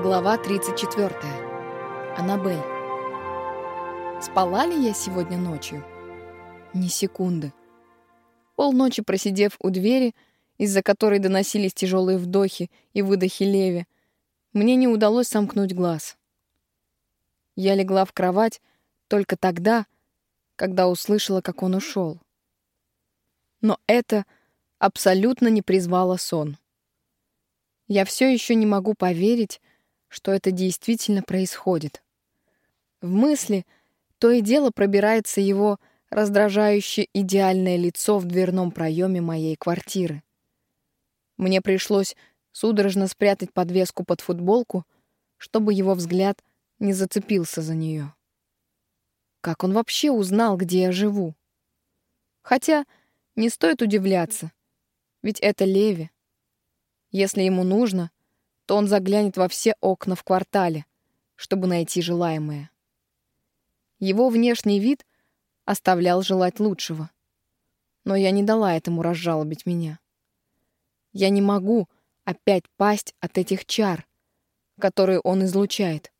Глава 34. Аннабель. Спала ли я сегодня ночью? Ни секунды. Полночи просидев у двери, из-за которой доносились тяжелые вдохи и выдохи Леви, мне не удалось сомкнуть глаз. Я легла в кровать только тогда, когда услышала, как он ушел. Но это абсолютно не призвало сон. Я все еще не могу поверить, что это действительно происходит. В мысли то и дело пробирается его раздражающее идеальное лицо в дверном проеме моей квартиры. Мне пришлось судорожно спрятать подвеску под футболку, чтобы его взгляд не зацепился за нее. Как он вообще узнал, где я живу? Хотя не стоит удивляться, ведь это Леви. Если ему нужно, то он заглянет во все окна в квартале, чтобы найти желаемое. Его внешний вид оставлял желать лучшего. Но я не дала этому разжалобить меня. Я не могу опять пасть от этих чар, которые он излучает.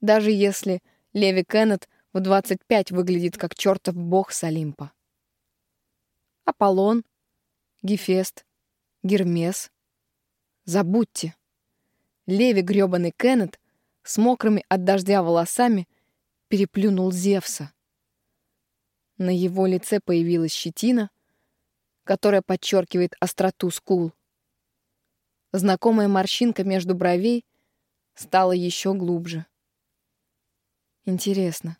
Даже если Леви Кеннет в 25 выглядит как чертов бог с Олимпа. Аполлон, Гефест, Гермес. Забудьте. Леви грёбаный Кеннет с мокрыми от дождя волосами переплюнул Зевса. На его лице появилась щетина, которая подчеркивает остроту скул. Знакомая морщинка между бровей стала еще глубже. Интересно,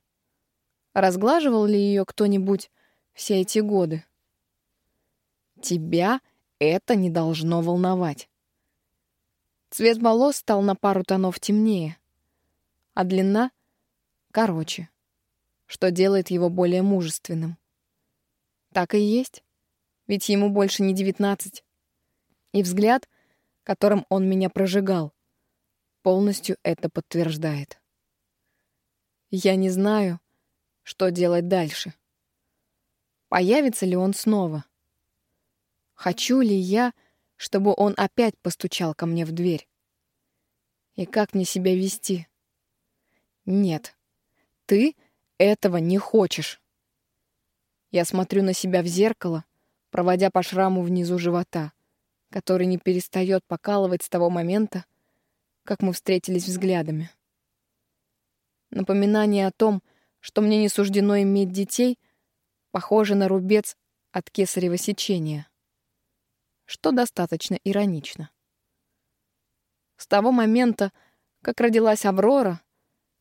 разглаживал ли ее кто-нибудь все эти годы? Тебя это не должно волновать. Цвет волос стал на пару тонов темнее, а длина — короче, что делает его более мужественным. Так и есть, ведь ему больше не девятнадцать. И взгляд, которым он меня прожигал, полностью это подтверждает. Я не знаю, что делать дальше. Появится ли он снова? Хочу ли я чтобы он опять постучал ко мне в дверь. И как мне себя вести? Нет, ты этого не хочешь. Я смотрю на себя в зеркало, проводя по шраму внизу живота, который не перестает покалывать с того момента, как мы встретились взглядами. Напоминание о том, что мне не суждено иметь детей, похоже на рубец от кесарево сечения что достаточно иронично. С того момента, как родилась Аврора,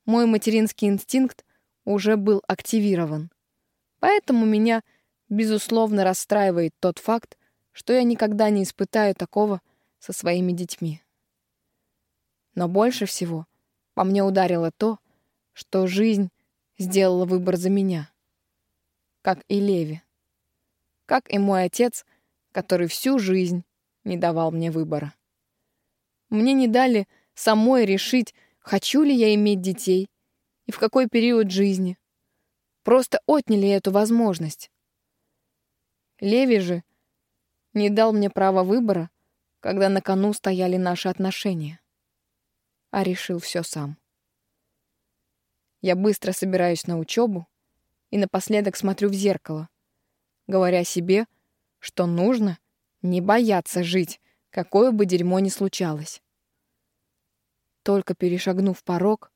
мой материнский инстинкт уже был активирован. Поэтому меня, безусловно, расстраивает тот факт, что я никогда не испытаю такого со своими детьми. Но больше всего по мне ударило то, что жизнь сделала выбор за меня. Как и Леви. Как и мой отец — который всю жизнь не давал мне выбора. Мне не дали самой решить, хочу ли я иметь детей и в какой период жизни. Просто отняли эту возможность. Леви же не дал мне права выбора, когда на кону стояли наши отношения, а решил все сам. Я быстро собираюсь на учебу и напоследок смотрю в зеркало, говоря себе — что нужно не бояться жить, какое бы дерьмо ни случалось. Только перешагнув порог,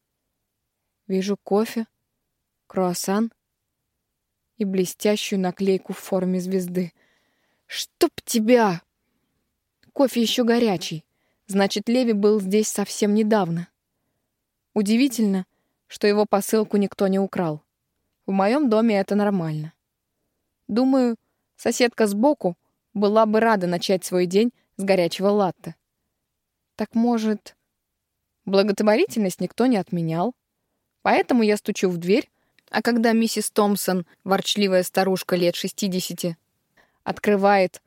вижу кофе, круассан и блестящую наклейку в форме звезды. «Чтоб тебя!» Кофе еще горячий. Значит, Леви был здесь совсем недавно. Удивительно, что его посылку никто не украл. В моем доме это нормально. Думаю, Соседка сбоку была бы рада начать свой день с горячего латте. Так может, благотворительность никто не отменял? Поэтому я стучу в дверь, а когда миссис Томпсон, ворчливая старушка лет 60, открывает,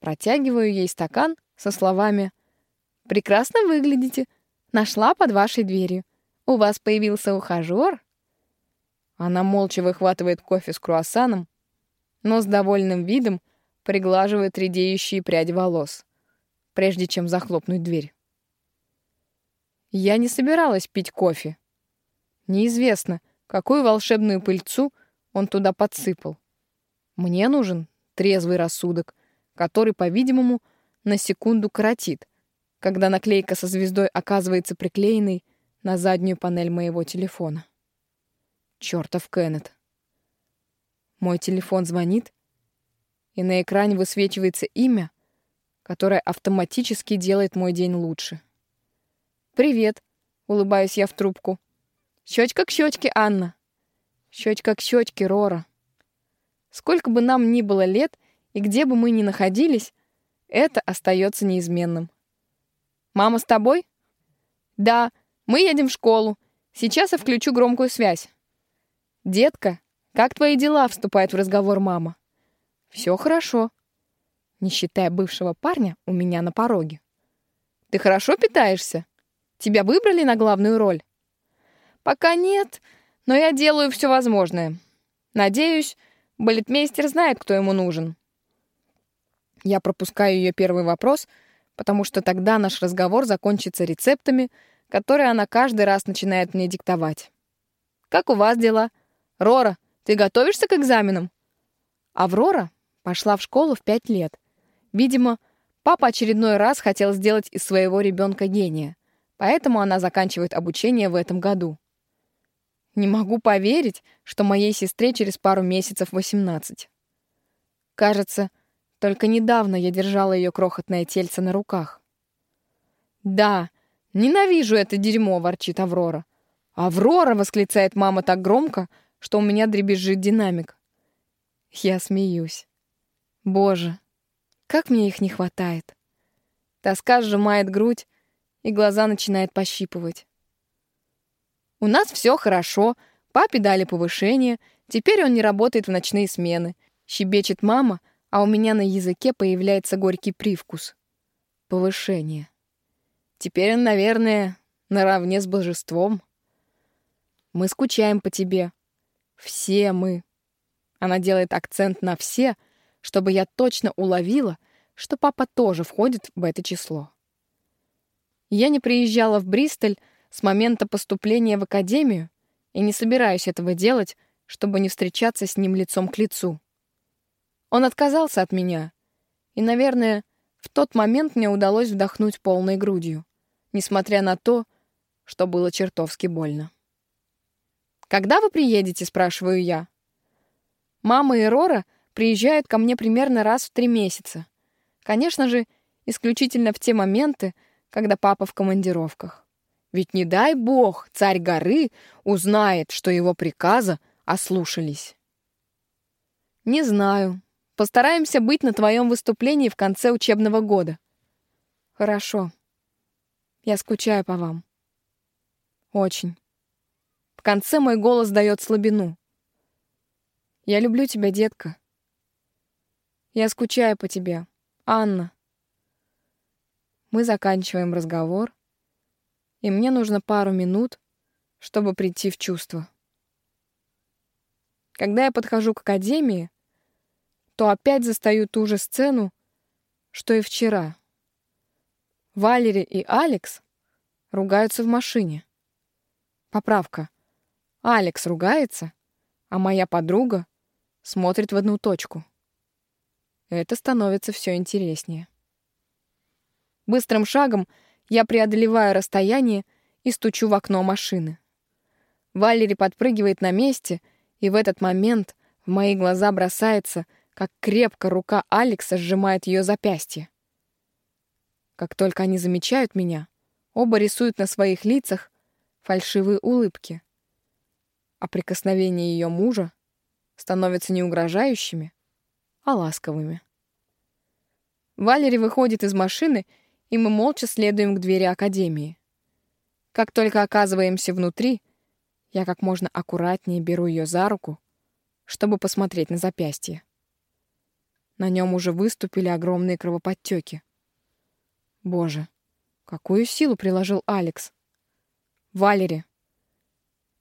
протягиваю ей стакан со словами «Прекрасно выглядите. Нашла под вашей дверью. У вас появился ухажер?» Она молча выхватывает кофе с круассаном, но с довольным видом приглаживает редеющие пряди волос, прежде чем захлопнуть дверь. Я не собиралась пить кофе. Неизвестно, какую волшебную пыльцу он туда подсыпал. Мне нужен трезвый рассудок, который, по-видимому, на секунду коротит, когда наклейка со звездой оказывается приклеенной на заднюю панель моего телефона. Чёртов Кеннет. Мой телефон звонит, и на экране высвечивается имя, которое автоматически делает мой день лучше. «Привет», — улыбаюсь я в трубку. «Щечка к щечке, Анна». «Щечка к щечке, Рора». Сколько бы нам ни было лет и где бы мы ни находились, это остается неизменным. «Мама с тобой?» «Да, мы едем в школу. Сейчас я включу громкую связь». «Детка, как твои дела?» — вступает в разговор мама. «Все хорошо», не считая бывшего парня у меня на пороге. «Ты хорошо питаешься? Тебя выбрали на главную роль?» «Пока нет, но я делаю все возможное. Надеюсь, балетмейстер знает, кто ему нужен». Я пропускаю ее первый вопрос, потому что тогда наш разговор закончится рецептами, которые она каждый раз начинает мне диктовать. «Как у вас дела? Рора, ты готовишься к экзаменам?» Аврора пошла в школу в пять лет. Видимо, папа очередной раз хотел сделать из своего ребенка гения, поэтому она заканчивает обучение в этом году. Не могу поверить, что моей сестре через пару месяцев 18. Кажется, только недавно я держала ее крохотное тельце на руках. «Да, ненавижу это дерьмо!» — ворчит Аврора. «Аврора!» — восклицает мама так громко, что у меня дребезжит динамик. Я смеюсь. Боже, как мне их не хватает. Тоска сжимает грудь, и глаза начинает пощипывать. У нас все хорошо, папе дали повышение, теперь он не работает в ночные смены. Щебечет мама, а у меня на языке появляется горький привкус. Повышение. Теперь он, наверное, наравне с божеством. Мы скучаем по тебе. Все мы. Она делает акцент на «все», чтобы я точно уловила, что папа тоже входит в это число. Я не приезжала в Бристоль с момента поступления в академию и не собираюсь этого делать, чтобы не встречаться с ним лицом к лицу. Он отказался от меня, и, наверное, в тот момент мне удалось вдохнуть полной грудью, несмотря на то, что было чертовски больно. «Когда вы приедете?» — спрашиваю я. Мама и Рора приезжают ко мне примерно раз в три месяца. Конечно же, исключительно в те моменты, когда папа в командировках. Ведь не дай бог царь горы узнает, что его приказа ослушались. Не знаю. Постараемся быть на твоем выступлении в конце учебного года. Хорошо. Я скучаю по вам. Очень. Конце мой голос дает слабину. Я люблю тебя, детка. Я скучаю по тебе, Анна. Мы заканчиваем разговор, и мне нужно пару минут, чтобы прийти в чувство. Когда я подхожу к академии, то опять застаю ту же сцену, что и вчера. Валери и Алекс ругаются в машине. Поправка. Алекс ругается, а моя подруга смотрит в одну точку. Это становится все интереснее. Быстрым шагом — я преодолеваю расстояние и стучу в окно машины. Валери подпрыгивает на месте, и в этот момент в мои глаза бросается, как крепко рука Алекса сжимает ее запястье. Как только они замечают меня, оба рисуют на своих лицах фальшивые улыбки. А прикосновения ее мужа становятся не угрожающими, а ласковыми. Валери выходит из машины и мы молча следуем к двери академии. Как только оказываемся внутри, я как можно аккуратнее беру ее за руку, чтобы посмотреть на запястье. На нем уже выступили огромные кровоподтеки. Боже, какую силу приложил Алекс. Валери,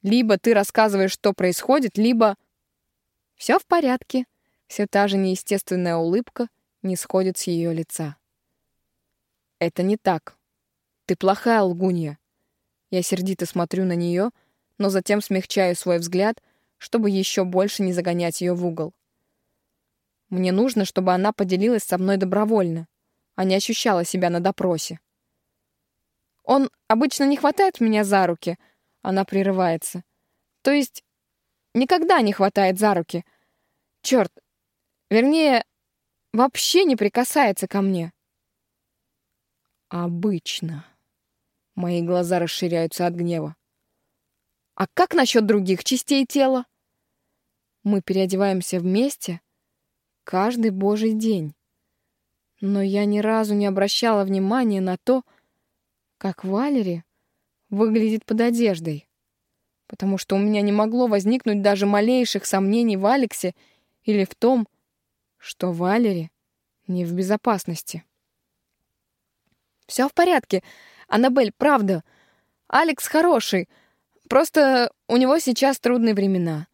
либо ты рассказываешь, что происходит, либо... Все в порядке. Все та же неестественная улыбка не сходит с ее лица. Это не так. Ты плохая лгунья. Я сердито смотрю на нее, но затем смягчаю свой взгляд, чтобы еще больше не загонять ее в угол. Мне нужно, чтобы она поделилась со мной добровольно, а не ощущала себя на допросе. Он обычно не хватает меня за руки, она прерывается. То есть никогда не хватает за руки. Черт, вернее, вообще не прикасается ко мне. Обычно. Мои глаза расширяются от гнева. А как насчет других частей тела? Мы переодеваемся вместе каждый божий день. Но я ни разу не обращала внимания на то, как Валери выглядит под одеждой, потому что у меня не могло возникнуть даже малейших сомнений в Алексе или в том, что Валери не в безопасности. Все в порядке. Аннабель, правда. Алекс хороший. Просто у него сейчас трудные времена.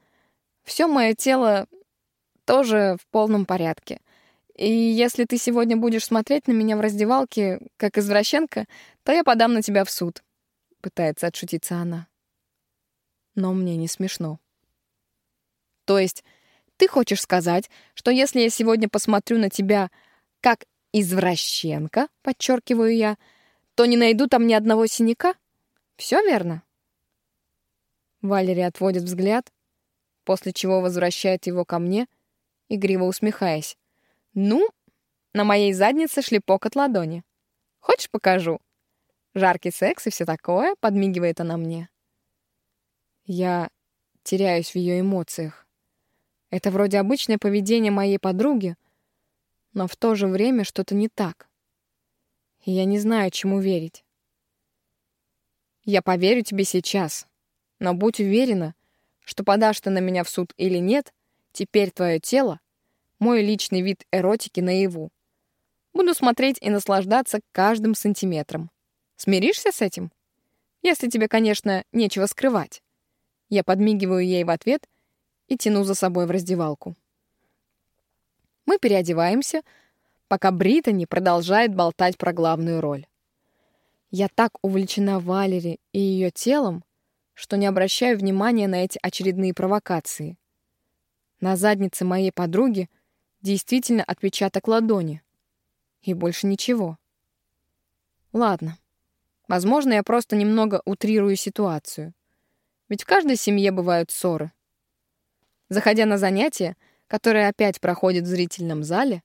Все мое тело тоже в полном порядке. И если ты сегодня будешь смотреть на меня в раздевалке, как извращенка, то я подам на тебя в суд. Пытается отшутиться она. Но мне не смешно. То есть ты хочешь сказать, что если я сегодня посмотрю на тебя как извращенка, подчеркиваю я, то не найду там ни одного синяка? Все верно? Валерия отводит взгляд, после чего возвращает его ко мне, игриво усмехаясь. «Ну, на моей заднице шлепок от ладони. Хочешь, покажу?» Жаркий секс и все такое, подмигивает она мне. Я теряюсь в ее эмоциях. Это вроде обычное поведение моей подруги, но в то же время что-то не так. И я не знаю, чему верить. Я поверю тебе сейчас, но будь уверена, что подашь ты на меня в суд или нет, теперь твое тело — мой личный вид эротики наяву. Буду смотреть и наслаждаться каждым сантиметром. Смиришься с этим? Если тебе, конечно, нечего скрывать. Я подмигиваю ей в ответ и тяну за собой в раздевалку. Мы переодеваемся, пока Британи продолжает болтать про главную роль. Я так увлечена Валери и ее телом, что не обращаю внимания на эти очередные провокации. На заднице моей подруги действительно отпечаток ладони. И больше ничего. Ладно. Возможно, я просто немного утрирую ситуацию. Ведь в каждой семье бывают ссоры. Заходя на занятие, которое опять проходит в зрительном зале,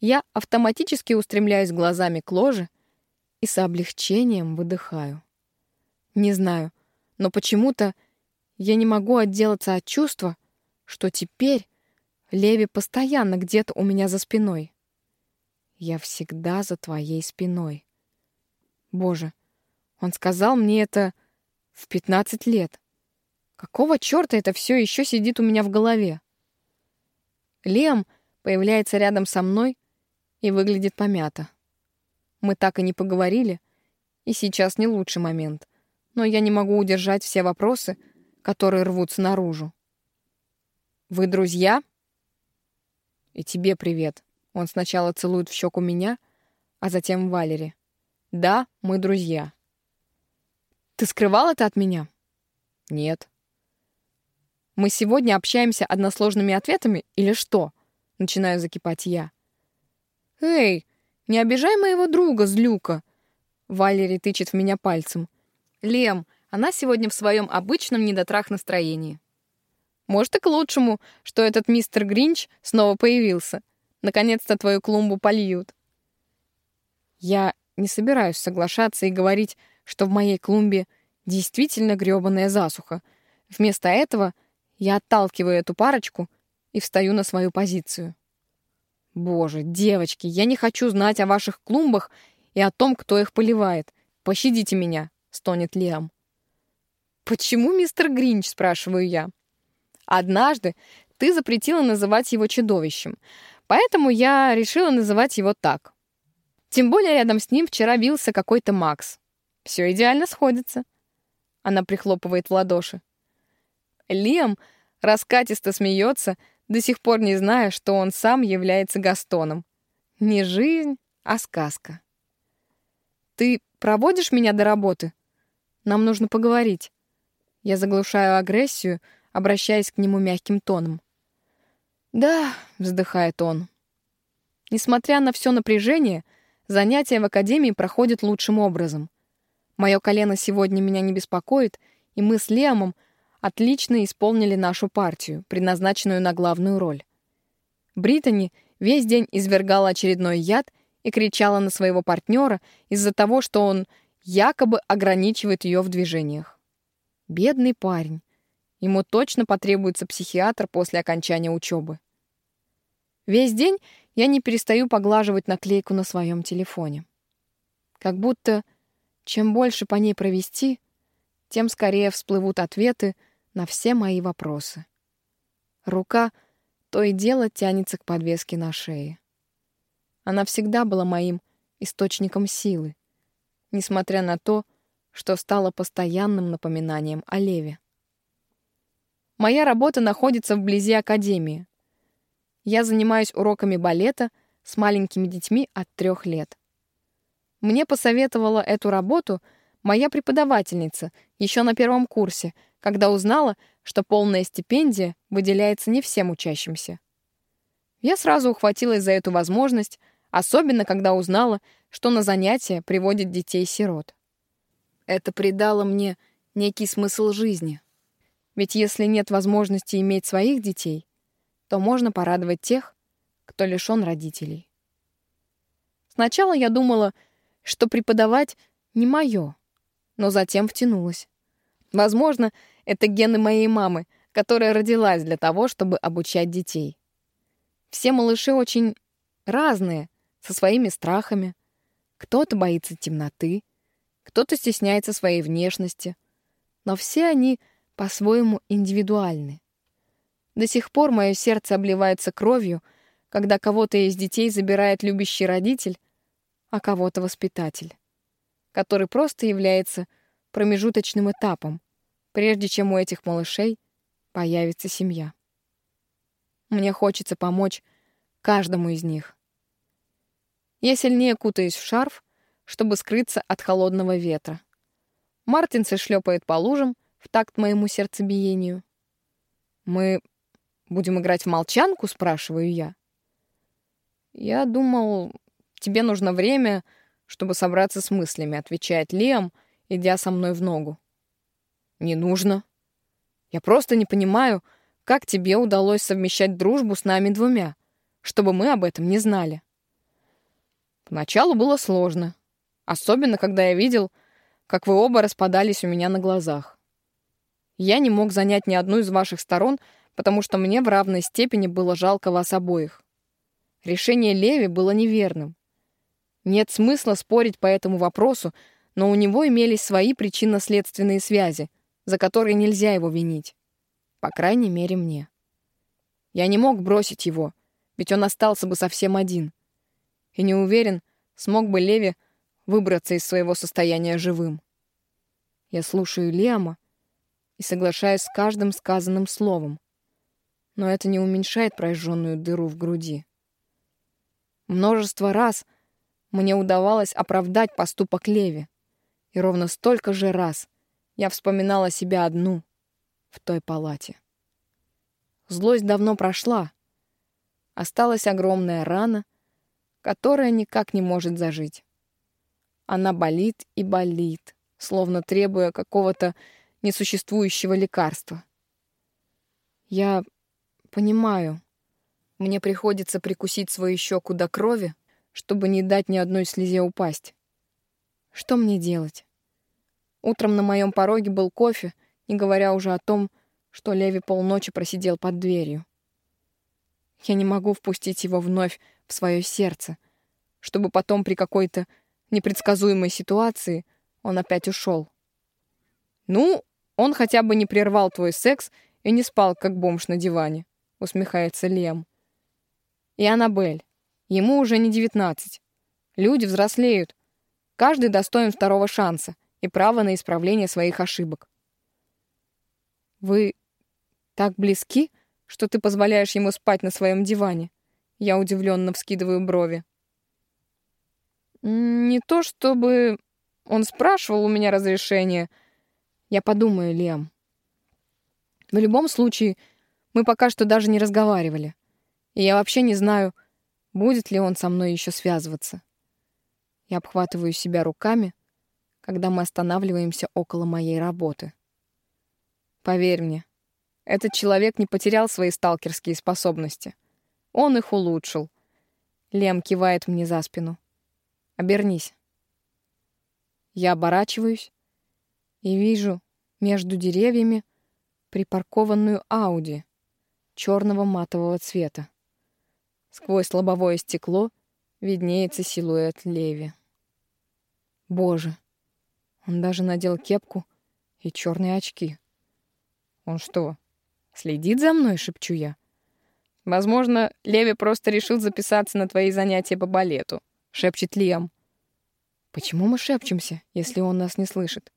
я автоматически устремляюсь глазами к ложе и с облегчением выдыхаю. Не знаю, но почему-то я не могу отделаться от чувства, что теперь Леви постоянно где-то у меня за спиной. Я всегда за твоей спиной. Боже, он сказал мне это в 15 лет. Какого чёрта это все еще сидит у меня в голове? Лем появляется рядом со мной и выглядит помято. Мы так и не поговорили, и сейчас не лучший момент, но я не могу удержать все вопросы, которые рвутся наружу. «Вы друзья?» «И тебе привет». Он сначала целует в щеку меня, а затем Валери. «Да, мы друзья». Ты скрывал это от меня? Нет. Мы сегодня общаемся односложными ответами или что? Начинаю закипать я. Эй, не обижай моего друга, злюка. Валерий тычет в меня пальцем. Лем, она сегодня в своем обычном недотрах настроении. Может, и к лучшему, что этот мистер Гринч снова появился. Наконец-то твою клумбу польют. Я не собираюсь соглашаться и говорить, что в моей клумбе действительно грёбаная засуха. Вместо этого я отталкиваю эту парочку и встаю на свою позицию. Боже, девочки, я не хочу знать о ваших клумбах и о том, кто их поливает. Пощадите меня, стонет Лиам. Почему мистер Гринч, спрашиваю я. Однажды ты запретила называть его чудовищем, поэтому я решила называть его так. Тем более рядом с ним вчера бился какой-то Макс. Все идеально сходится. Она прихлопывает в ладоши. Лем раскатисто смеется, до сих пор не зная, что он сам является Гастоном. Не жизнь, а сказка. «Ты проводишь меня до работы?» Нам нужно поговорить. Я заглушаю агрессию, обращаясь к нему мягким тоном. «Да», — вздыхает он. Несмотря на все напряжение, занятия в академии проходят лучшим образом. Мое колено сегодня меня не беспокоит, и мы с Лемом отлично исполнили нашу партию, предназначенную на главную роль. Британи весь день извергала очередной яд и кричала на своего партнера из-за того, что он якобы ограничивает ее в движениях. Бедный парень. Ему точно потребуется психиатр после окончания учебы. Весь день я не перестаю поглаживать наклейку на своем телефоне. Как будто чем больше по ней провести, тем скорее всплывут ответы на все мои вопросы. Рука то и дело тянется к подвеске на шее. Она всегда была моим источником силы, несмотря на то, что стало постоянным напоминанием о Леве. Моя работа находится вблизи академии. Я занимаюсь уроками балета с маленькими детьми от трех лет. Мне посоветовала эту работу моя преподавательница еще на первом курсе, когда узнала, что полная стипендия выделяется не всем учащимся. Я сразу ухватилась за эту возможность, особенно когда узнала, что на занятия приводят детей-сирот. Это придало мне некий смысл жизни. Ведь если нет возможности иметь своих детей, то можно порадовать тех, кто лишён родителей. Сначала я думала, что преподавать не моё, но затем втянулась. Возможно, это гены моей мамы, которая родилась для того, чтобы обучать детей. Все малыши очень разные, со своими страхами. Кто-то боится темноты, кто-то стесняется своей внешности, но все они — по-своему индивидуальны. До сих пор мое сердце обливается кровью, когда кого-то из детей забирает любящий родитель, а кого-то воспитатель, который просто является промежуточным этапом, прежде чем у этих малышей появится семья. Мне хочется помочь каждому из них. Я сильнее кутаюсь в шарф, чтобы скрыться от холодного ветра. Мартинсы шлепает по лужам, в такт моему сердцебиению. «Мы будем играть в молчанку?» — спрашиваю я. «Я думал, тебе нужно время, чтобы собраться с мыслями», — отвечает Лиам, идя со мной в ногу. «Не нужно. Я просто не понимаю, как тебе удалось совмещать дружбу с нами двумя, чтобы мы об этом не знали». Поначалу было сложно, особенно когда я видел, как вы оба распадались у меня на глазах. Я не мог занять ни одну из ваших сторон, потому что мне в равной степени было жалко вас обоих. Решение Леви было неверным. Нет смысла спорить по этому вопросу, но у него имелись свои причинно-следственные связи, за которые нельзя его винить. По крайней мере, мне. Я не мог бросить его, ведь он остался бы совсем один. И не уверен, смог бы Леви выбраться из своего состояния живым. Я слушаю Лиама, и соглашаюсь с каждым сказанным словом. Но это не уменьшает прожженную дыру в груди. Множество раз мне удавалось оправдать поступок Леви, и ровно столько же раз я вспоминала себя одну в той палате. Злость давно прошла. Осталась огромная рана, которая никак не может зажить. Она болит и болит, словно требуя какого-то несуществующего лекарства. Я понимаю, мне приходится прикусить свою щеку до крови, чтобы не дать ни одной слезе упасть. Что мне делать? Утром на моем пороге был кофе, не говоря уже о том, что Леви полночи просидел под дверью. Я не могу впустить его вновь в свое сердце, чтобы потом при какой-то непредсказуемой ситуации он опять ушел. Ну, он хотя бы не прервал твой секс и не спал, как бомж на диване», — усмехается Лем. «И Аннабель. Ему уже не девятнадцать. Люди взрослеют. Каждый достоин второго шанса и права на исправление своих ошибок». «Вы так близки, что ты позволяешь ему спать на своем диване?» Я удивленно вскидываю брови. «Не то чтобы он спрашивал у меня разрешения», — Я подумаю, Лем. В любом случае, мы пока что даже не разговаривали. И я вообще не знаю, будет ли он со мной еще связываться. Я обхватываю себя руками, когда мы останавливаемся около моей работы. Поверь мне, этот человек не потерял свои сталкерские способности. Он их улучшил. Лем кивает мне за спину. Обернись. Я оборачиваюсь и вижу между деревьями припаркованную Ауди черного матового цвета. Сквозь лобовое стекло виднеется силуэт Леви. Боже, он даже надел кепку и черные очки. Он что, следит за мной, шепчу я? Возможно, Леви просто решил записаться на твои занятия по балету, шепчет Лиам. Почему мы шепчемся, если он нас не слышит?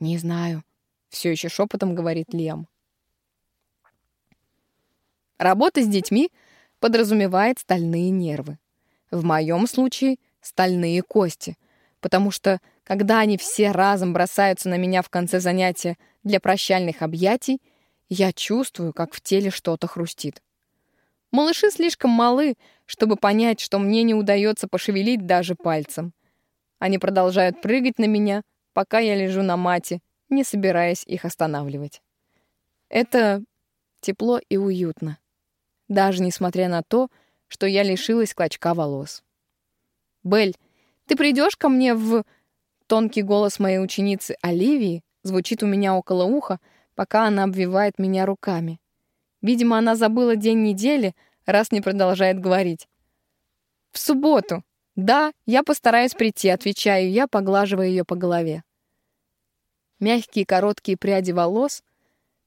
Не знаю, все еще шепотом говорит Лиам. Работа с детьми подразумевает стальные нервы. В моем случае стальные кости, потому что когда они все разом бросаются на меня в конце занятия для прощальных объятий, я чувствую, как в теле что-то хрустит. Малыши слишком малы, чтобы понять, что мне не удается пошевелить даже пальцем. Они продолжают прыгать на меня, пока я лежу на мате, не собираясь их останавливать. Это тепло и уютно, даже несмотря на то, что я лишилась клочка волос. «Белль, ты придешь ко мне в...» Тонкий голос моей ученицы Оливии звучит у меня около уха, пока она обвивает меня руками. Видимо, она забыла день недели, раз не продолжает говорить. «В субботу. Да, я постараюсь прийти», — отвечаю я, поглаживая ее по голове. Мягкие короткие пряди волос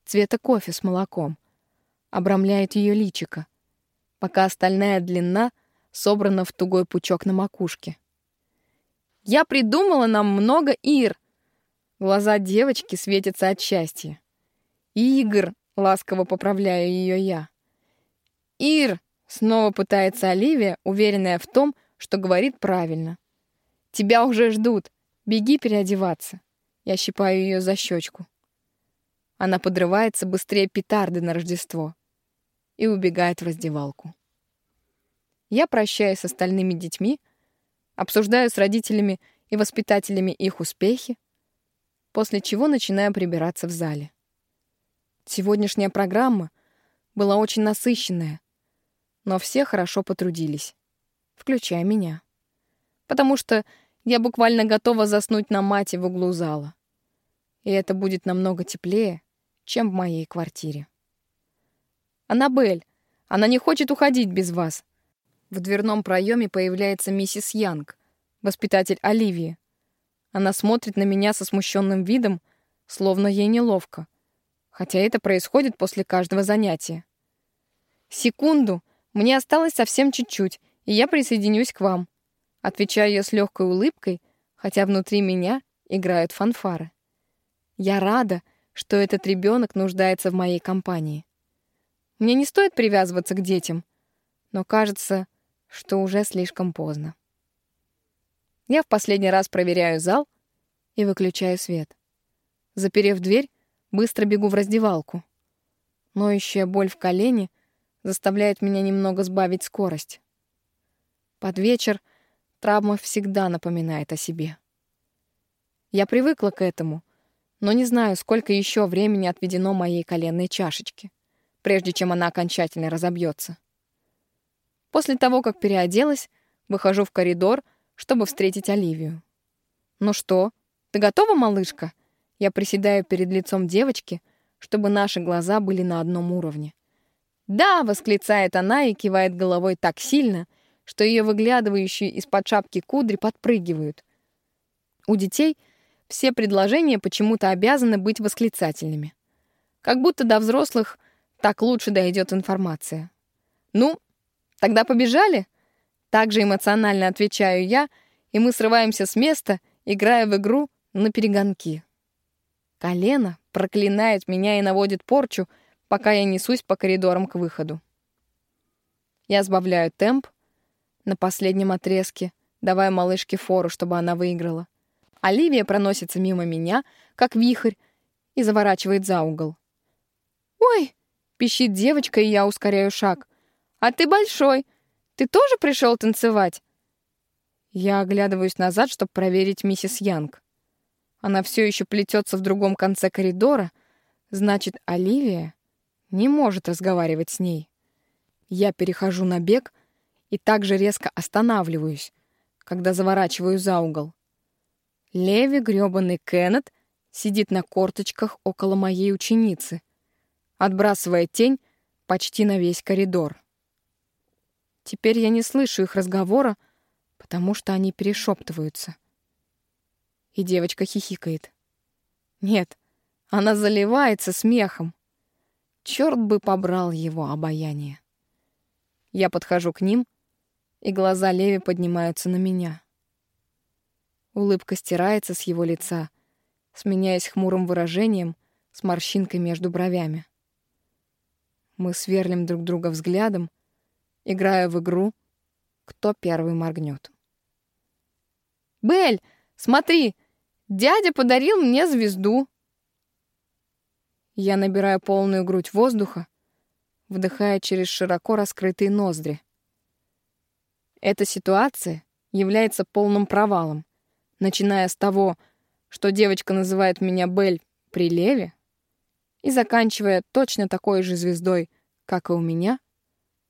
цвета кофе с молоком обрамляют ее личико, пока остальная длина собрана в тугой пучок на макушке. Я придумала нам много ир. Глаза девочки светятся от счастья. Игр, ласково поправляю ее я. Ир, снова пытается Оливия, уверенная в том, что говорит правильно. Тебя уже ждут. Беги переодеваться. Я щипаю ее за щечку. Она подрывается быстрее петарды на Рождество и убегает в раздевалку. Я прощаюсь с остальными детьми, обсуждаю с родителями и воспитателями их успехи, после чего начинаю прибираться в зале. Сегодняшняя программа была очень насыщенная, но все хорошо потрудились, включая меня. Потому что я буквально готова заснуть на мате в углу зала. И это будет намного теплее, чем в моей квартире. «Аннабель, она не хочет уходить без вас», в дверном проеме появляется миссис Янг, воспитатель Оливии. Она смотрит на меня со смущенным видом, словно ей неловко, хотя это происходит после каждого занятия. «Секунду, мне осталось совсем чуть-чуть, и я присоединюсь к вам», отвечаю я с легкой улыбкой, хотя внутри меня играют фанфары. Я рада, что этот ребенок нуждается в моей компании. Мне не стоит привязываться к детям, но, кажется, что уже слишком поздно. Я в последний раз проверяю зал и выключаю свет. Заперев дверь, быстро бегу в раздевалку. Ноющая боль в колене заставляет меня немного сбавить скорость. Под вечер травма всегда напоминает о себе. Я привыкла к этому, но не знаю, сколько еще времени отведено моей коленной чашечке, прежде чем она окончательно разобьется. После того, как переоделась, выхожу в коридор, чтобы встретить Оливию. «Ну что, ты готова, малышка?» Я приседаю перед лицом девочки, чтобы наши глаза были на одном уровне. «Да!» — восклицает она и кивает головой так сильно, что ее выглядывающие из-под шапки кудри подпрыгивают. У детей все предложения почему-то обязаны быть восклицательными. Как будто до взрослых так лучше дойдет информация. «Ну, Тогда побежали? Также эмоционально отвечаю я, и мы срываемся с места, играя в игру на перегонки. Колено проклинает меня и наводит порчу, пока я несусь по коридорам к выходу. Я сбавляю темп на последнем отрезке, давая малышке фору, чтобы она выиграла. Оливия проносится мимо меня, как вихрь, и заворачивает за угол. «Ой!» — пищит девочка, и я ускоряю шаг. «А ты большой! Ты тоже пришел танцевать?» Я оглядываюсь назад, чтобы проверить миссис Янг. Она все еще плетется в другом конце коридора, значит, Оливия не может разговаривать с ней. Я перехожу на бег и также резко останавливаюсь, когда заворачиваю за угол. Леви, грёбаный Кеннет, сидит на корточках около моей ученицы, отбрасывая тень почти на весь коридор. Теперь я не слышу их разговора, потому что они перешептываются. И девочка хихикает. Нет, она заливается смехом. Черт бы побрал его обаяние. Я подхожу к ним, и глаза Леви поднимаются на меня. Улыбка стирается с его лица, сменяясь хмурым выражением с морщинкой между бровями. Мы сверлим друг друга взглядом, играя в игру «Кто первый моргнет». «Белль, смотри, дядя подарил мне звезду!» Я набираю полную грудь воздуха, вдыхая через широко раскрытые ноздри. Эта ситуация является полным провалом, начиная с того, что девочка называет меня Бель при Леве, и заканчивая точно такой же звездой, как и у меня,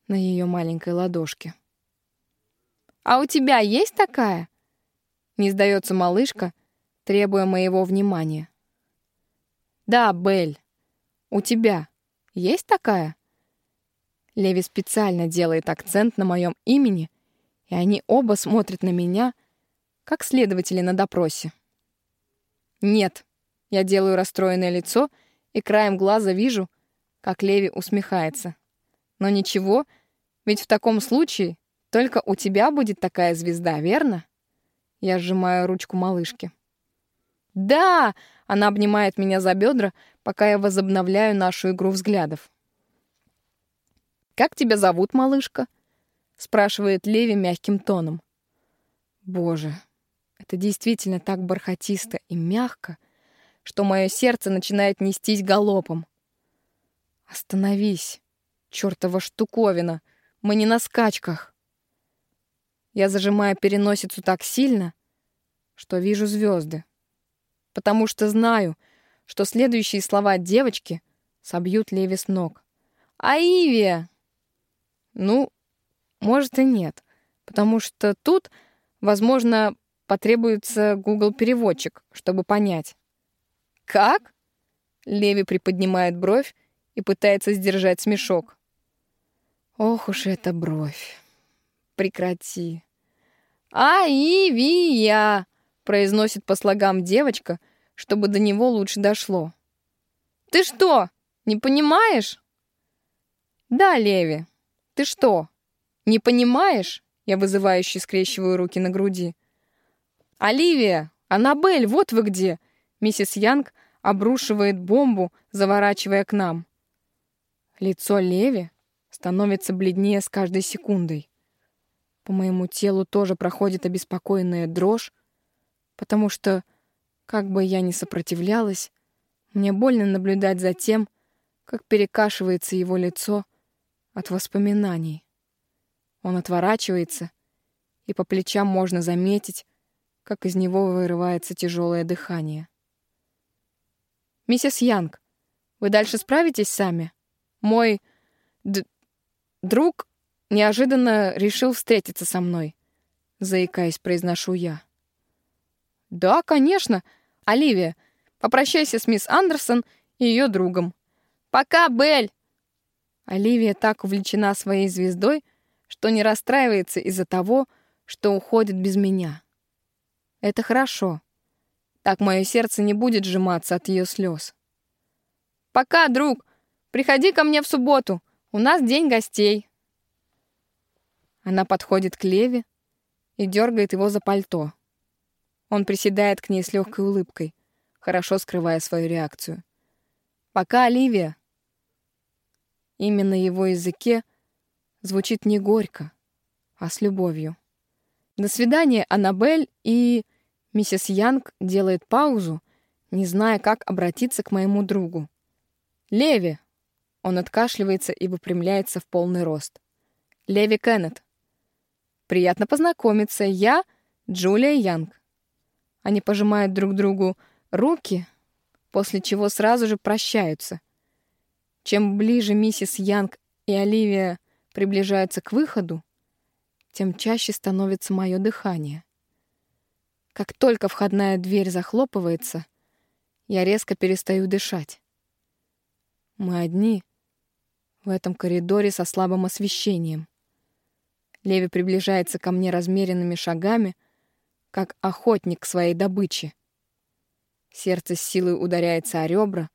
на ее маленькой ладошке. «А у тебя есть такая?» Не сдается малышка, требуя моего внимания. «Да, Бель, у тебя есть такая?» Леви специально делает акцент на моем имени, и они оба смотрят на меня, как следователи на допросе. «Нет», — я делаю расстроенное лицо и краем глаза вижу, как Леви усмехается. «Но ничего, ведь в таком случае только у тебя будет такая звезда, верно?» Я сжимаю ручку малышки. «Да!» — она обнимает меня за бедра, пока я возобновляю нашу игру взглядов. «Как тебя зовут, малышка?» — спрашивает Леви мягким тоном. «Боже, это действительно так бархатисто и мягко, что мое сердце начинает нестись галопом. Остановись, чертова штуковина, мы не на скачках. Я зажимаю переносицу так сильно, что вижу звезды, потому что знаю, что следующие слова девочки собьют Леви с ног. «Аивия!» Ну, может и нет, потому что тут, возможно, потребуется Google-переводчик, чтобы понять. «Как?» Леви приподнимает бровь и пытается сдержать смешок. «Ох уж эта бровь! Прекрати!» «Аивия!» — произносит по слогам девочка, чтобы до него лучше дошло. «Ты что, не понимаешь?» «Да, Леви, ты что, не понимаешь?» Я вызывающе скрещиваю руки на груди. «Оливия! Аннабель, вот вы где!» Миссис Янг обрушивает бомбу, заворачивая к нам. Лицо Леви становится бледнее с каждой секундой. По моему телу тоже проходит обеспокоенная дрожь, потому что, как бы я ни сопротивлялась, мне больно наблюдать за тем, как перекашивается его лицо от воспоминаний. Он отворачивается, и по плечам можно заметить, как из него вырывается тяжелое дыхание. «Миссис Янг, вы дальше справитесь сами? Мой друг неожиданно решил встретиться со мной», заикаясь, произношу я. «Да, конечно. Оливия, попрощайся с мисс Андерсон и ее другом. Пока, Белль!» Оливия так увлечена своей звездой, что не расстраивается из-за того, что уходит без меня. Это хорошо. Так мое сердце не будет сжиматься от ее слез. «Пока, друг! Приходи ко мне в субботу. У нас день гостей». Она подходит к Леве и дергает его за пальто. Он приседает к ней с легкой улыбкой, хорошо скрывая свою реакцию. «Пока, Оливия!» Именно его языке звучит не горько, а с любовью. До свидания, Аннабель, и... Миссис Янг делает паузу, не зная, как обратиться к моему другу. «Леви!» Он откашливается и выпрямляется в полный рост. «Леви Кеннет!» «Приятно познакомиться. Я Джулия Янг». Они пожимают друг другу руки, после чего сразу же прощаются. Чем ближе миссис Янг и Оливия приближаются к выходу, тем чаще становится мое дыхание. Как только входная дверь захлопывается, я резко перестаю дышать. Мы одни в этом коридоре со слабым освещением. Леви приближается ко мне размеренными шагами, как охотник к своей добыче. Сердце с силой ударяется о ребра,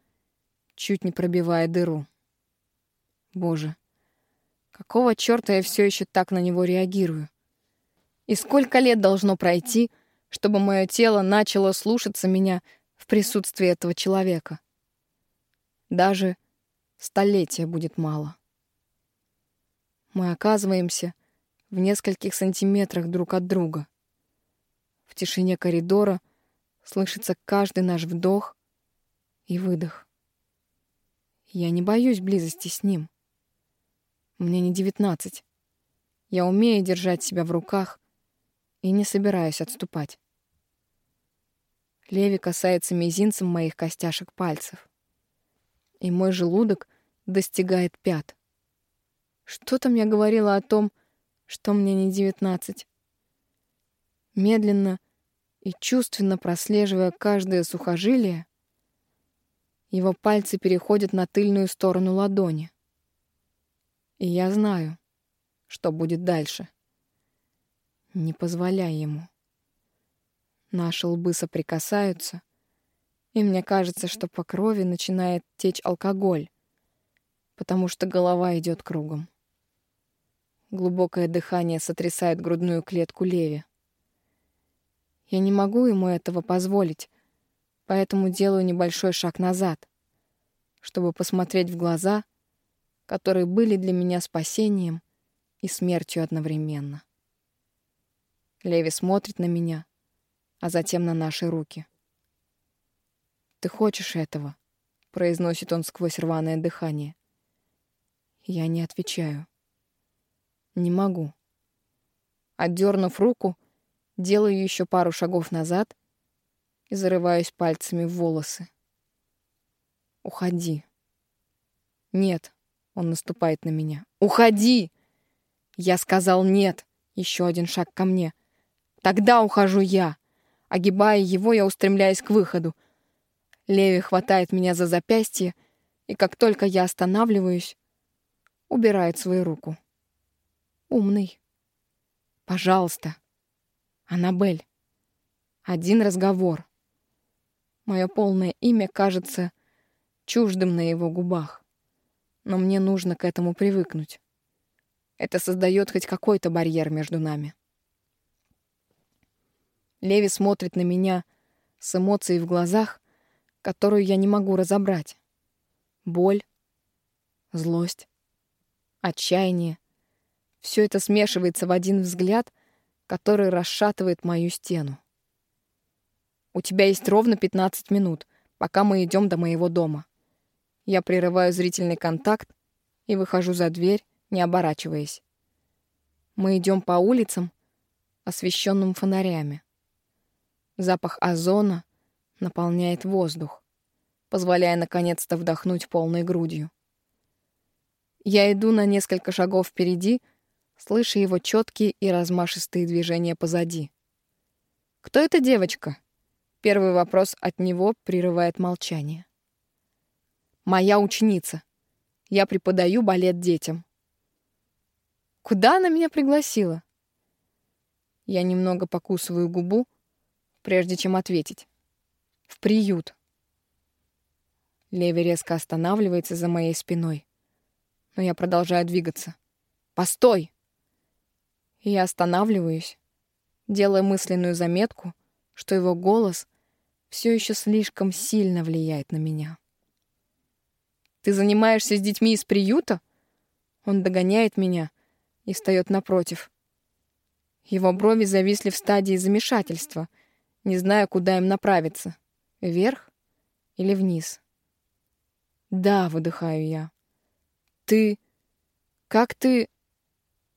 чуть не пробивая дыру. Боже, какого черта я все еще так на него реагирую? И сколько лет должно пройти, чтобы мое тело начало слушаться меня в присутствии этого человека? Даже столетия будет мало. Мы оказываемся в нескольких сантиметрах друг от друга. В тишине коридора слышится каждый наш вдох и выдох. Я не боюсь близости с ним. Мне не девятнадцать. Я умею держать себя в руках и не собираюсь отступать. Леви касается мизинцем моих костяшек пальцев. И мой желудок достигает пят. Что там я говорила о том, что мне не девятнадцать? Медленно и чувственно прослеживая каждое сухожилие, его пальцы переходят на тыльную сторону ладони. И я знаю, что будет дальше. Не позволяй ему. Наши лбы соприкасаются, и мне кажется, что по крови начинает течь алкоголь, потому что голова идет кругом. Глубокое дыхание сотрясает грудную клетку Леви. Я не могу ему этого позволить, поэтому делаю небольшой шаг назад, чтобы посмотреть в глаза — которые были для меня спасением и смертью одновременно. Леви смотрит на меня, а затем на наши руки. «Ты хочешь этого?» — произносит он сквозь рваное дыхание. Я не отвечаю. Не могу. Отдернув руку, делаю еще пару шагов назад и зарываюсь пальцами в волосы. «Уходи». «Нет», он наступает на меня. «Уходи!» Я сказал «нет». Еще один шаг ко мне. Тогда ухожу я. Огибая его, я устремляюсь к выходу. Леви хватает меня за запястье, и как только я останавливаюсь, убирает свою руку. Умный. Пожалуйста. Аннабель. Один разговор. Мое полное имя кажется чуждым на его губах но мне нужно к этому привыкнуть. Это создает хоть какой-то барьер между нами. Леви смотрит на меня с эмоцией в глазах, которую я не могу разобрать. Боль, злость, отчаяние. Все это смешивается в один взгляд, который расшатывает мою стену. У тебя есть ровно 15 минут, пока мы идем до моего дома. Я прерываю зрительный контакт и выхожу за дверь, не оборачиваясь. Мы идем по улицам, освещенным фонарями. Запах озона наполняет воздух, позволяя наконец-то вдохнуть полной грудью. Я иду на несколько шагов впереди, слыша его четкие и размашистые движения позади. «Кто эта девочка?» Первый вопрос от него прерывает молчание. Моя ученица. Я преподаю балет детям. Куда она меня пригласила? Я немного покусываю губу, прежде чем ответить. В приют. Леви резко останавливается за моей спиной. Но я продолжаю двигаться. «Постой!» И я останавливаюсь, делая мысленную заметку, что его голос все еще слишком сильно влияет на меня. Ты занимаешься с детьми из приюта? Он догоняет меня и встает напротив. Его брови зависли в стадии замешательства, не зная, куда им направиться. Вверх или вниз. «Да», — выдыхаю я. «Ты... как ты...»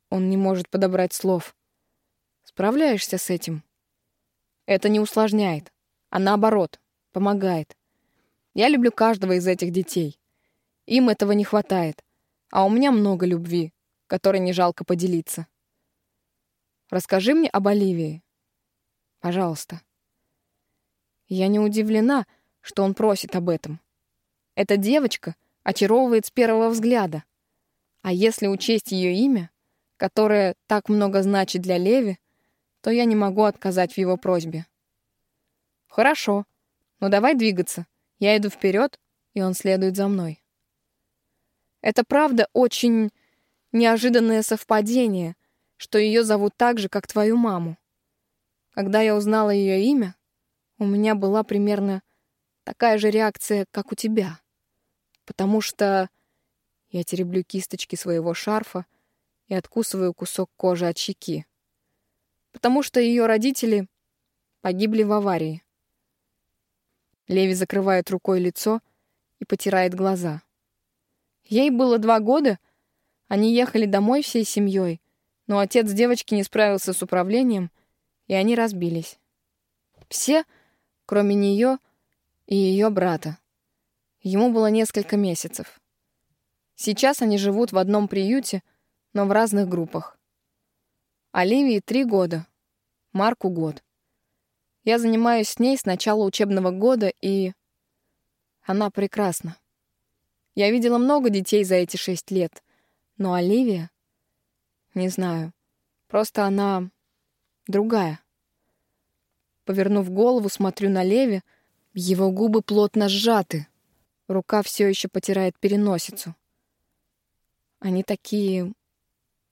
Он не может подобрать слов. «Справляешься с этим?» «Это не усложняет, а наоборот, помогает. Я люблю каждого из этих детей. Им этого не хватает, а у меня много любви, которой не жалко поделиться. Расскажи мне об Оливии. Пожалуйста». Я не удивлена, что он просит об этом. Эта девочка очаровывает с первого взгляда. А если учесть ее имя, которое так много значит для Леви, то я не могу отказать в его просьбе. Хорошо, но давай двигаться. Я иду вперед, и он следует за мной. Это правда очень неожиданное совпадение, что ее зовут так же, как твою маму. Когда я узнала ее имя, у меня была примерно такая же реакция, как у тебя. Потому что я тереблю кисточки своего шарфа и откусываю кусок кожи от щеки. Потому что ее родители погибли в аварии. Леви закрывает рукой лицо и потирает глаза. Ей было два года, они ехали домой всей семьей, но отец девочки не справился с управлением, и они разбились. Все — кроме нее и ее брата. Ему было несколько месяцев. Сейчас они живут в одном приюте, но в разных группах. Оливии три года, Марку год. Я занимаюсь с ней с начала учебного года, и она прекрасна. Я видела много детей за эти шесть лет, но Оливия... Не знаю, просто она другая. Повернув голову, смотрю на Леви. Его губы плотно сжаты. Рука все еще потирает переносицу. Они такие...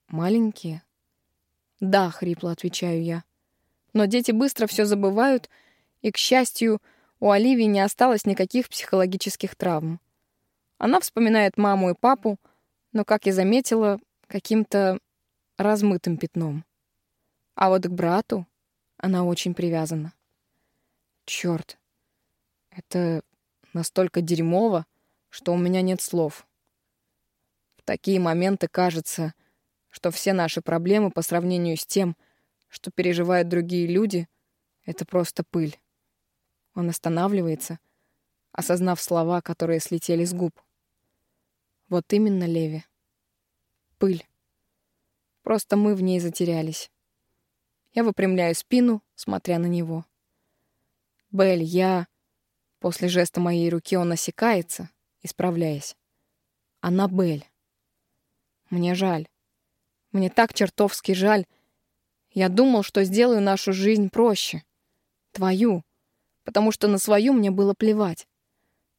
маленькие. «Да», — хрипло отвечаю я. Но дети быстро все забывают, и, к счастью, у Оливии не осталось никаких психологических травм. Она вспоминает маму и папу, но, как я заметила, каким-то размытым пятном. А вот к брату она очень привязана. Черт, это настолько дерьмово, что у меня нет слов. В такие моменты кажется, что все наши проблемы по сравнению с тем, что переживают другие люди, это просто пыль. Он останавливается, осознав слова, которые слетели с губ. Вот именно, Леви. Пыль. Просто мы в ней затерялись. Я выпрямляю спину, смотря на него. «Белль, я...» После жеста моей руки он осекается, исправляясь. «Она Белль. Мне жаль. Мне так чертовски жаль. Я думал, что сделаю нашу жизнь проще. Твою. Потому что на свою мне было плевать.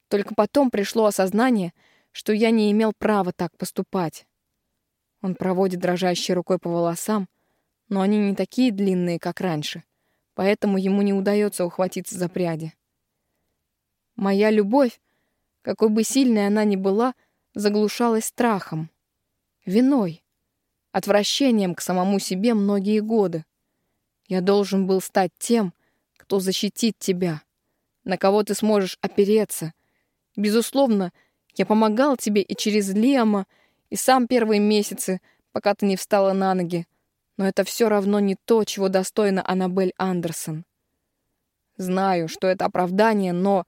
Только потом пришло осознание, что я не имел права так поступать. Он проводит дрожащей рукой по волосам, но они не такие длинные, как раньше, поэтому ему не удается ухватиться за пряди. Моя любовь, какой бы сильной она ни была, заглушалась страхом, виной, отвращением к самому себе многие годы. Я должен был стать тем, кто защитит тебя, на кого ты сможешь опереться. Безусловно, я помогал тебе и через Лема, и сам первые месяцы, пока ты не встала на ноги, но это все равно не то, чего достойна Аннабель Андерсон. Знаю, что это оправдание, но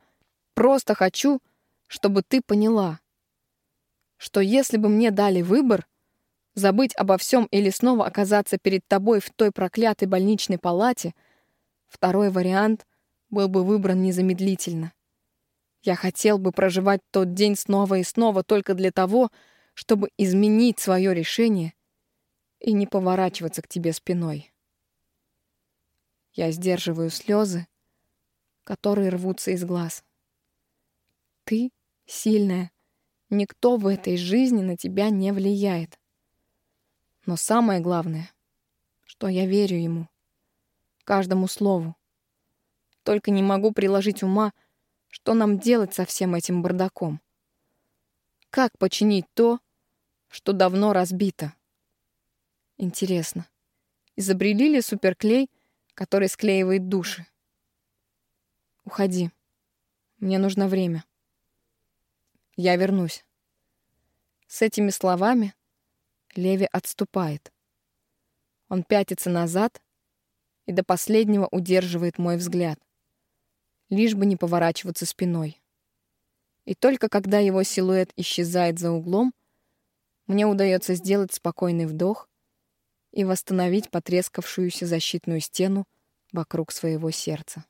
просто хочу, чтобы ты поняла, что если бы мне дали выбор, забыть обо всем или снова оказаться перед тобой в той проклятой больничной палате, второй вариант был бы выбран незамедлительно. Я хотел бы проживать тот день снова и снова только для того, чтобы изменить свое решение и не поворачиваться к тебе спиной. Я сдерживаю слезы, которые рвутся из глаз. Ты сильная. Никто в этой жизни на тебя не влияет. Но самое главное, что я верю ему. Каждому слову. Только не могу приложить ума, что нам делать со всем этим бардаком. Как починить то, что давно разбито? Интересно, изобрели ли суперклей, который склеивает души? Уходи. Мне нужно время. Я вернусь. С этими словами Леви отступает. Он пятится назад и до последнего удерживает мой взгляд, лишь бы не поворачиваться спиной. И только когда его силуэт исчезает за углом, мне удается сделать спокойный вдох и восстановить потрескавшуюся защитную стену вокруг своего сердца.